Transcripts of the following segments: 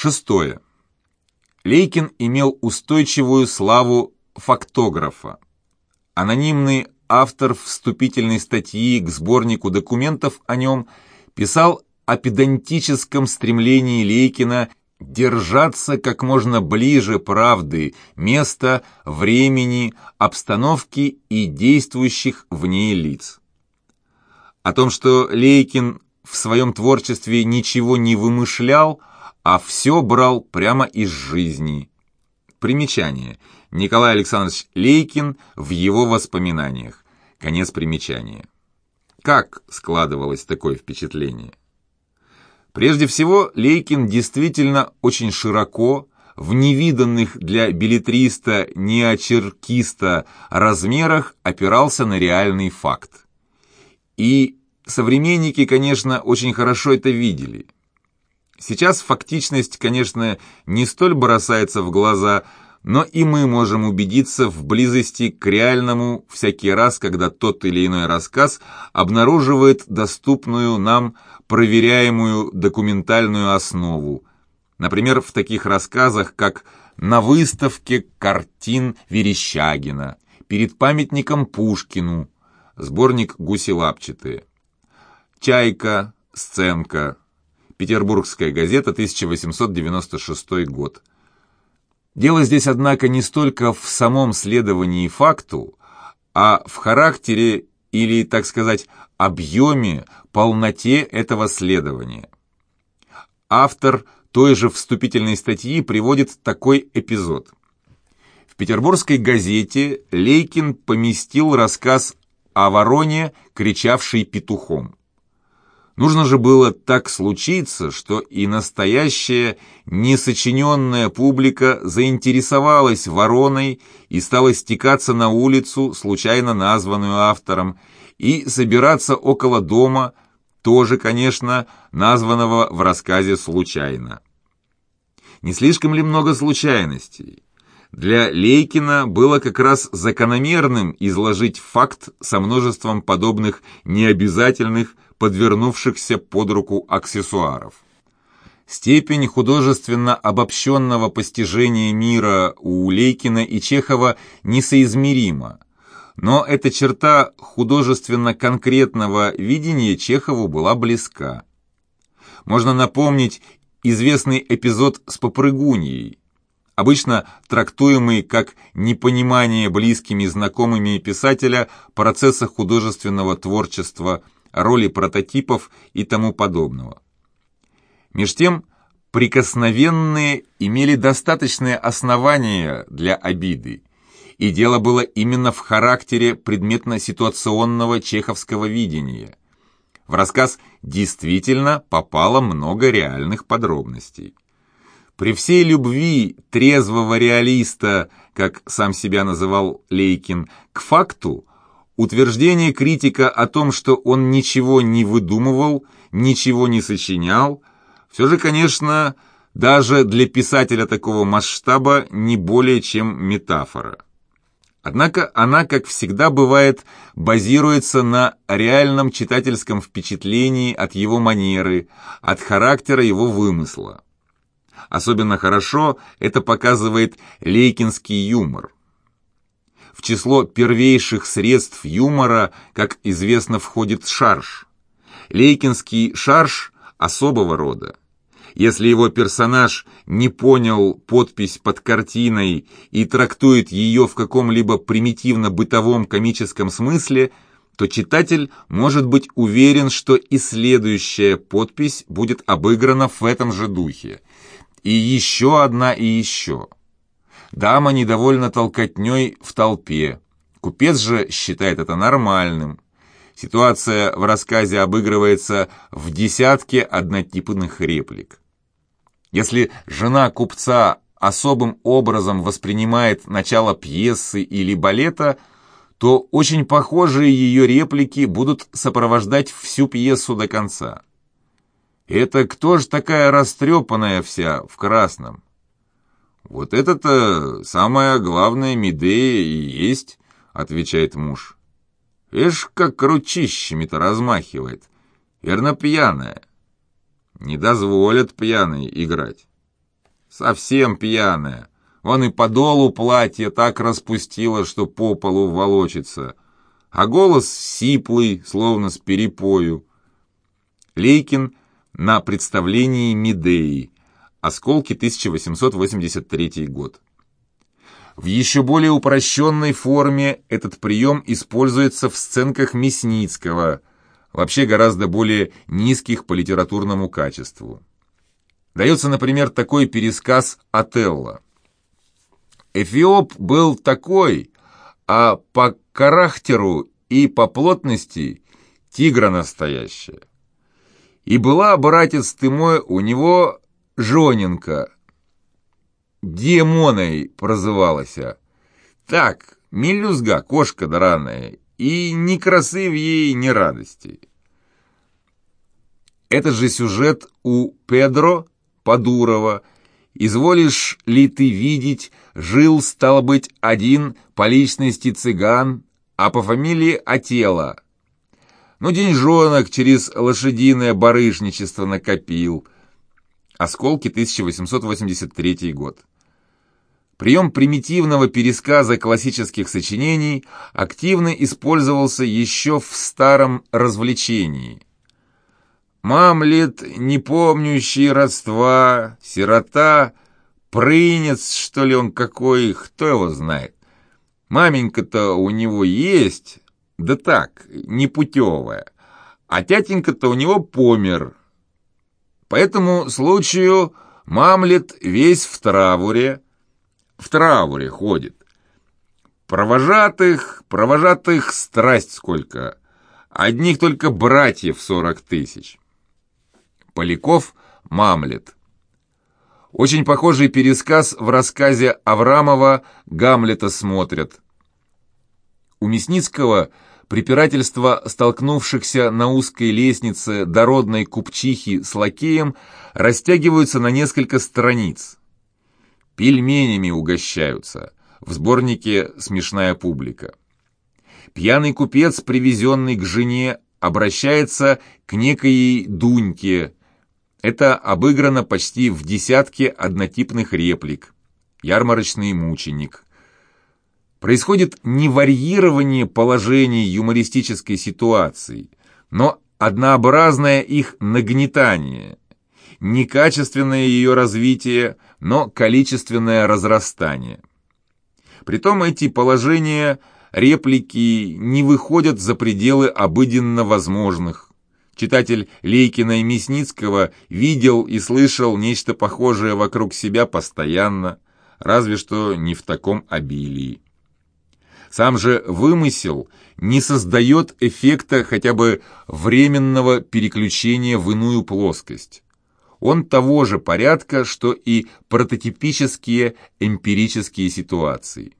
Шестое. Лейкин имел устойчивую славу фактографа. Анонимный автор вступительной статьи к сборнику документов о нем писал о педантическом стремлении Лейкина держаться как можно ближе правды, места, времени, обстановки и действующих в ней лиц. О том, что Лейкин в своем творчестве ничего не вымышлял, а все брал прямо из жизни. Примечание. Николай Александрович Лейкин в его воспоминаниях. Конец примечания. Как складывалось такое впечатление? Прежде всего, Лейкин действительно очень широко, в невиданных для билетриста, неочеркиста размерах опирался на реальный факт. И современники, конечно, очень хорошо это видели. Сейчас фактичность, конечно, не столь бросается в глаза, но и мы можем убедиться в близости к реальному всякий раз, когда тот или иной рассказ обнаруживает доступную нам проверяемую документальную основу. Например, в таких рассказах, как «На выставке картин Верещагина», «Перед памятником Пушкину», сборник «Гуси лапчатые», «Чайка», «Сценка», Петербургская газета, 1896 год. Дело здесь, однако, не столько в самом следовании факту, а в характере или, так сказать, объеме, полноте этого следования. Автор той же вступительной статьи приводит такой эпизод. В петербургской газете Лейкин поместил рассказ о вороне, кричавшей петухом. Нужно же было так случиться, что и настоящая несочиненная публика заинтересовалась вороной и стала стекаться на улицу, случайно названную автором, и собираться около дома, тоже, конечно, названного в рассказе случайно. Не слишком ли много случайностей? Для Лейкина было как раз закономерным изложить факт со множеством подобных необязательных, подвернувшихся под руку аксессуаров. Степень художественно обобщенного постижения мира у Лейкина и Чехова несоизмерима, но эта черта художественно-конкретного видения Чехову была близка. Можно напомнить известный эпизод с попрыгуньей, обычно трактуемый как непонимание близкими и знакомыми писателя процесса художественного творчества – роли прототипов и тому подобного. Меж тем, прикосновенные имели достаточное основание для обиды, и дело было именно в характере предметно-ситуационного чеховского видения. В рассказ действительно попало много реальных подробностей. При всей любви трезвого реалиста, как сам себя называл Лейкин, к факту, Утверждение критика о том, что он ничего не выдумывал, ничего не сочинял, все же, конечно, даже для писателя такого масштаба не более чем метафора. Однако она, как всегда бывает, базируется на реальном читательском впечатлении от его манеры, от характера его вымысла. Особенно хорошо это показывает лейкинский юмор. В число первейших средств юмора, как известно, входит шарж. Лейкинский шарж особого рода. Если его персонаж не понял подпись под картиной и трактует ее в каком-либо примитивно-бытовом комическом смысле, то читатель может быть уверен, что и следующая подпись будет обыграна в этом же духе. И еще одна, и еще. Дама недовольна толкотней в толпе. Купец же считает это нормальным. Ситуация в рассказе обыгрывается в десятке однотипных реплик. Если жена купца особым образом воспринимает начало пьесы или балета, то очень похожие ее реплики будут сопровождать всю пьесу до конца. Это кто ж такая растрепанная вся в красном? «Вот это-то самая главная Медея и есть», — отвечает муж. «Эш, как ручищами-то размахивает. Верно, пьяная. Не дозволят пьяной играть. совсем пьяная. Он и по долу платье так распустило, что по полу волочится. А голос сиплый, словно с перепою. Лейкин на представлении Медеи. Осколки, 1883 год. В еще более упрощенной форме этот прием используется в сценках Мясницкого, вообще гораздо более низких по литературному качеству. Дается, например, такой пересказ Отелло. Эфиоп был такой, а по характеру и по плотности тигра настоящая. И была, братец ты мой, у него жоненка, Демоной прозывалась. Так, мелюзга, кошка драная, и ни красы в ей, ни радости. Это же сюжет у Педро Падурова. Изволишь ли ты видеть, жил, стал быть, один по личности цыган, а по фамилии Отела. Ну, деньжонок через лошадиное барышничество накопил. Осколки, 1883 год. Прием примитивного пересказа классических сочинений активно использовался еще в старом развлечении. Мамлет, не помнящий родства, сирота, прынец, что ли он какой, кто его знает. Маменька-то у него есть, да так, непутевая, а тятенька-то у него помер. По этому случаю Мамлет весь в травуре, в трауре ходит. Провожатых, провожатых страсть сколько. Одних только братьев сорок тысяч. Поляков Мамлет. Очень похожий пересказ в рассказе Аврамова «Гамлета смотрят». У Мясницкого препирательства столкнувшихся на узкой лестнице дородной купчихи с лакеем растягиваются на несколько страниц пельменями угощаются. В сборнике «Смешная публика». Пьяный купец, привезенный к жене, обращается к некой Дуньке. Это обыграно почти в десятке однотипных реплик. Ярмарочный мученик. Происходит не варьирование положений юмористической ситуации, но однообразное их нагнетание – некачественное ее развитие, но количественное разрастание. Притом эти положения, реплики не выходят за пределы обыденно возможных. Читатель Лейкина и Мясницкого видел и слышал нечто похожее вокруг себя постоянно, разве что не в таком обилии. Сам же вымысел не создает эффекта хотя бы временного переключения в иную плоскость он того же порядка, что и прототипические эмпирические ситуации.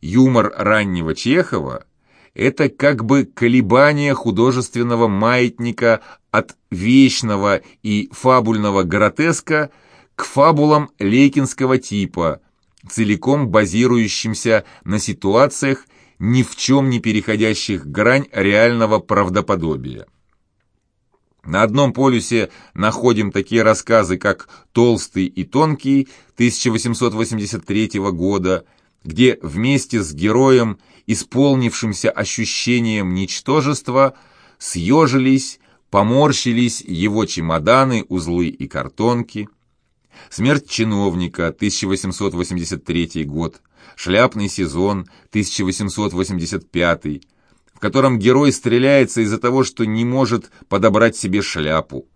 Юмор раннего Чехова – это как бы колебание художественного маятника от вечного и фабульного гротеска к фабулам лейкинского типа, целиком базирующимся на ситуациях, ни в чем не переходящих грань реального правдоподобия. На одном полюсе находим такие рассказы, как «Толстый и тонкий» 1883 года, где вместе с героем, исполнившимся ощущением ничтожества, съежились, поморщились его чемоданы, узлы и картонки. «Смерть чиновника» 1883 год, «Шляпный сезон» 1885 в котором герой стреляется из-за того, что не может подобрать себе шляпу.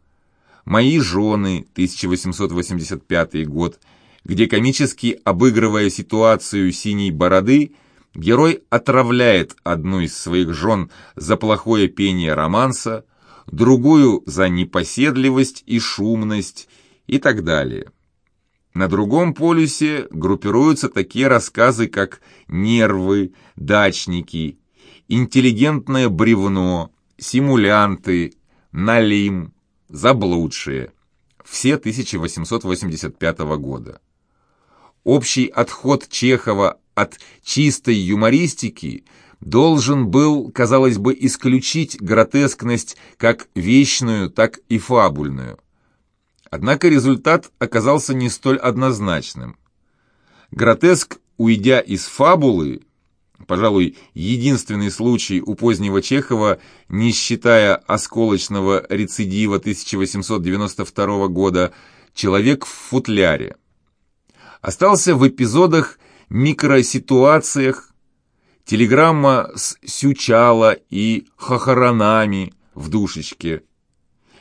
«Мои жены», 1885 год, где комически обыгрывая ситуацию синей бороды, герой отравляет одну из своих жен за плохое пение романса, другую за непоседливость и шумность и так далее. На другом полюсе группируются такие рассказы, как «Нервы», «Дачники», интеллигентное бревно, симулянты, налим, заблудшие. Все 1885 года. Общий отход Чехова от чистой юмористики должен был, казалось бы, исключить гротескность как вечную, так и фабульную. Однако результат оказался не столь однозначным. Гротеск, уйдя из фабулы, пожалуй, единственный случай у позднего Чехова, не считая осколочного рецидива 1892 года «Человек в футляре», остался в эпизодах, микроситуациях, телеграмма с Сючала и Хохоронами в душечке,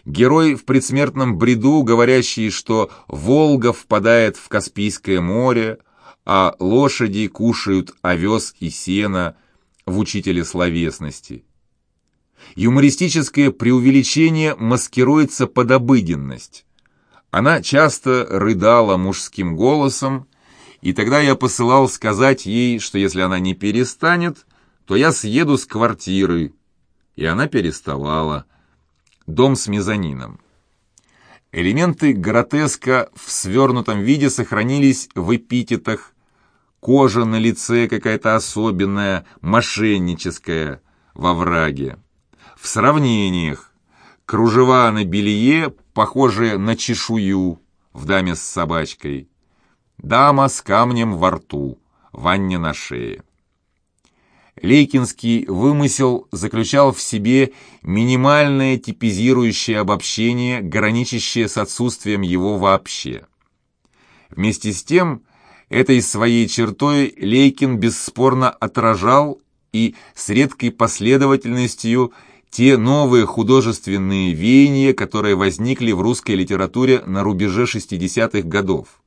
Герой в предсмертном бреду, говорящий, что Волга впадает в Каспийское море, а лошади кушают овес и сено в учителе словесности. Юмористическое преувеличение маскируется под обыденность. Она часто рыдала мужским голосом, и тогда я посылал сказать ей, что если она не перестанет, то я съеду с квартиры. И она переставала. Дом с мезонином. Элементы гротеска в свернутом виде сохранились в эпитетах. Кожа на лице какая-то особенная, мошенническая, во враге. В сравнениях. Кружева на белье, похожие на чешую в даме с собачкой. Дама с камнем во рту, ванне на шее. Лейкинский вымысел заключал в себе минимальное типизирующее обобщение, граничащее с отсутствием его вообще. Вместе с тем, этой своей чертой Лейкин бесспорно отражал и с редкой последовательностью те новые художественные веяния, которые возникли в русской литературе на рубеже 60-х годов.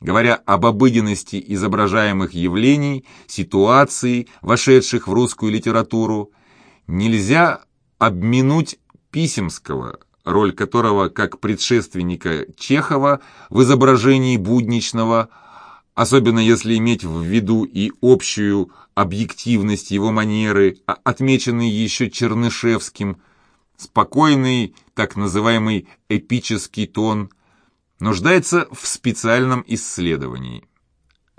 Говоря об обыденности изображаемых явлений, ситуаций, вошедших в русскую литературу, нельзя обминуть Писемского, роль которого как предшественника Чехова в изображении будничного, особенно если иметь в виду и общую объективность его манеры, а отмеченный еще Чернышевским, спокойный, так называемый эпический тон – нуждается в специальном исследовании.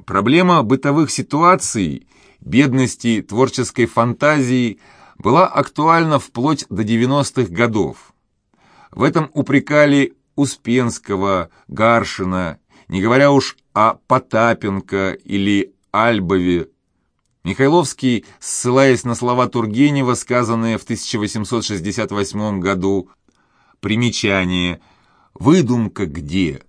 Проблема бытовых ситуаций, бедности творческой фантазии была актуальна вплоть до 90-х годов. В этом упрекали Успенского, Гаршина, не говоря уж о Потапенко или Альбове. Михайловский, ссылаясь на слова Тургенева, сказанные в 1868 году, примечание – Выдумка где?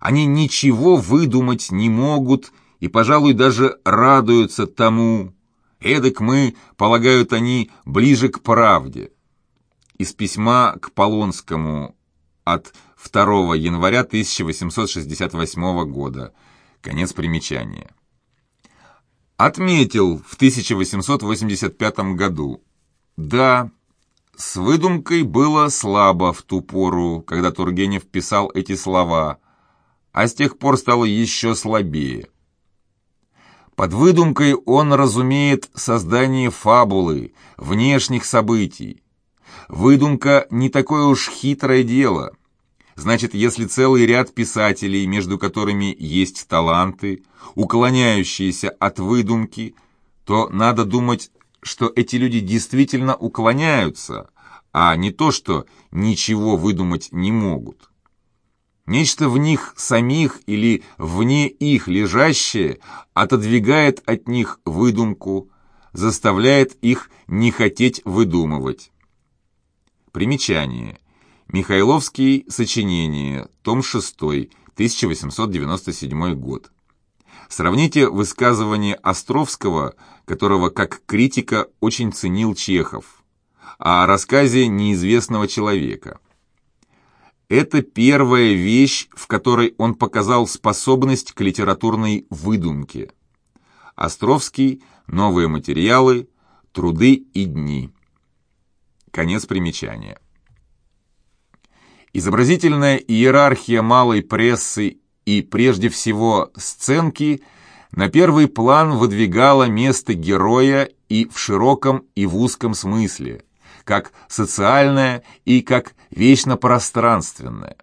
Они ничего выдумать не могут и, пожалуй, даже радуются тому. Эдак мы, полагают они, ближе к правде. Из письма к Полонскому от 2 января 1868 года. Конец примечания. Отметил в 1885 году. Да, с выдумкой было слабо в ту пору, когда Тургенев писал эти слова, а с тех пор стало еще слабее. Под выдумкой он разумеет создание фабулы, внешних событий. Выдумка не такое уж хитрое дело. Значит, если целый ряд писателей, между которыми есть таланты, уклоняющиеся от выдумки, то надо думать что эти люди действительно уклоняются, а не то, что ничего выдумать не могут. Нечто в них самих или вне их лежащее отодвигает от них выдумку, заставляет их не хотеть выдумывать. Примечание. Михайловский. Сочинение. Том 6. 1897 год. Сравните высказывание Островского, которого как критика очень ценил Чехов, о рассказе неизвестного человека. Это первая вещь, в которой он показал способность к литературной выдумке. Островский, новые материалы, труды и дни. Конец примечания. Изобразительная иерархия малой прессы и, прежде всего, сценки на первый план выдвигала место героя и в широком, и в узком смысле, как социальное и как вечно пространственное.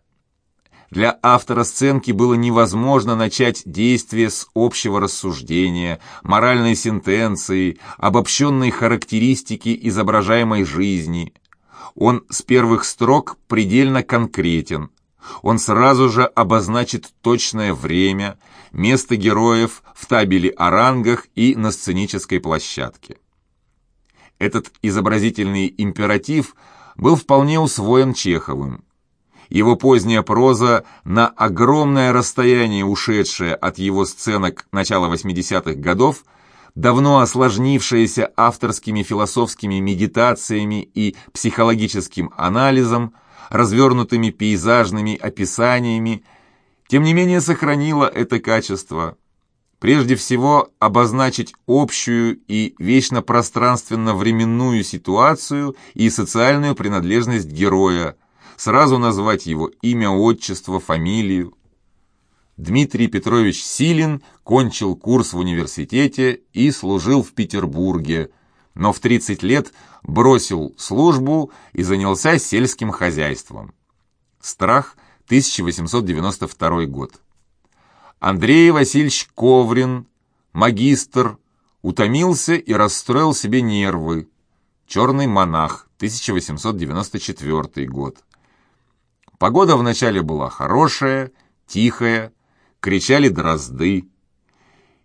Для автора сценки было невозможно начать действие с общего рассуждения, моральной сентенции, обобщенной характеристики изображаемой жизни. Он с первых строк предельно конкретен, Он сразу же обозначит точное время, место героев в табеле о рангах и на сценической площадке. Этот изобразительный императив был вполне усвоен Чеховым. Его поздняя проза, на огромное расстояние ушедшая от его сценок начала 80-х годов, давно осложнившаяся авторскими философскими медитациями и психологическим анализом, развернутыми пейзажными описаниями, тем не менее сохранила это качество. Прежде всего, обозначить общую и вечно пространственно-временную ситуацию и социальную принадлежность героя, сразу назвать его имя, отчество, фамилию. Дмитрий Петрович Силин кончил курс в университете и служил в Петербурге, но в 30 лет бросил службу и занялся сельским хозяйством. Страх, 1892 год. Андрей Васильевич Коврин, магистр, утомился и расстроил себе нервы. Черный монах, 1894 год. Погода вначале была хорошая, тихая, кричали дрозды.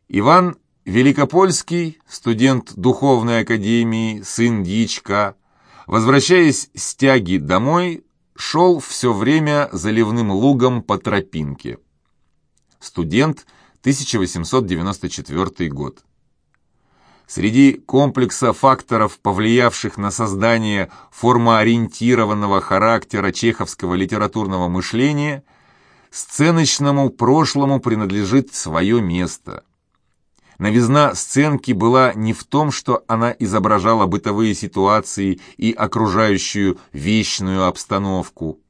Иван Великопольский, студент Духовной Академии, сын дьячка, возвращаясь с тяги домой, шел все время заливным лугом по тропинке. Студент, 1894 год. Среди комплекса факторов, повлиявших на создание формоориентированного характера чеховского литературного мышления, сценочному прошлому принадлежит свое место. Новизна сценки была не в том, что она изображала бытовые ситуации и окружающую вечную обстановку.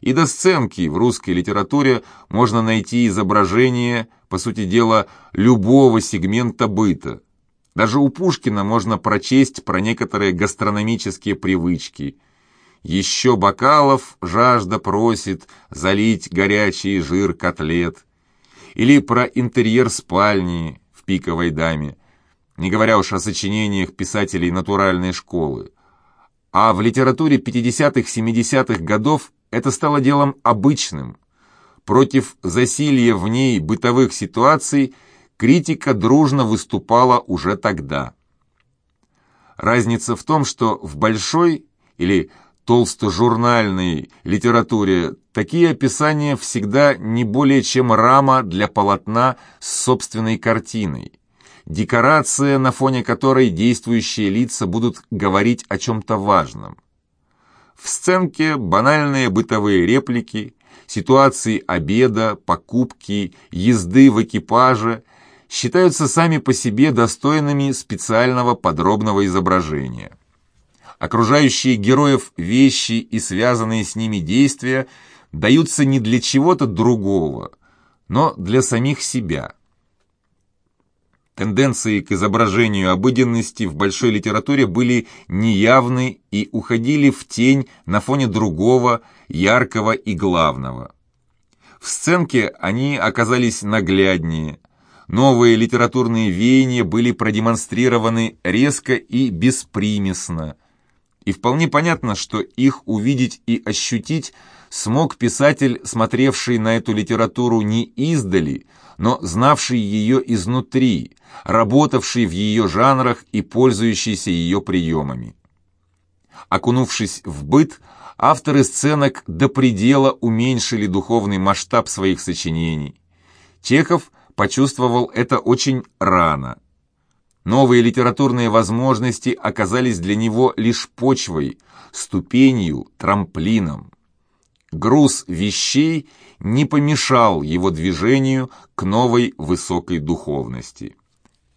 И до сценки в русской литературе можно найти изображение, по сути дела, любого сегмента быта – даже у Пушкина можно прочесть про некоторые гастрономические привычки. Еще бокалов жажда просит залить горячий жир котлет. Или про интерьер спальни «Пиковой даме», не говоря уж о сочинениях писателей натуральной школы. А в литературе 50-х-70-х годов это стало делом обычным. Против засилья в ней бытовых ситуаций – критика дружно выступала уже тогда. Разница в том, что в большой или толстожурнальной литературе такие описания всегда не более чем рама для полотна с собственной картиной, декорация, на фоне которой действующие лица будут говорить о чем-то важном. В сценке банальные бытовые реплики, ситуации обеда, покупки, езды в экипаже считаются сами по себе достойными специального подробного изображения. Окружающие героев вещи и связанные с ними действия даются не для чего-то другого, но для самих себя. Тенденции к изображению обыденности в большой литературе были неявны и уходили в тень на фоне другого, яркого и главного. В сценке они оказались нагляднее – Новые литературные веяния были продемонстрированы резко и беспримесно. И вполне понятно, что их увидеть и ощутить смог писатель, смотревший на эту литературу не издали, но знавший ее изнутри, работавший в ее жанрах и пользующийся ее приемами. Окунувшись в быт, авторы сценок до предела уменьшили духовный масштаб своих сочинений. Чехов – почувствовал это очень рано. Новые литературные возможности оказались для него лишь почвой, ступенью, трамплином. Груз вещей не помешал его движению к новой высокой духовности.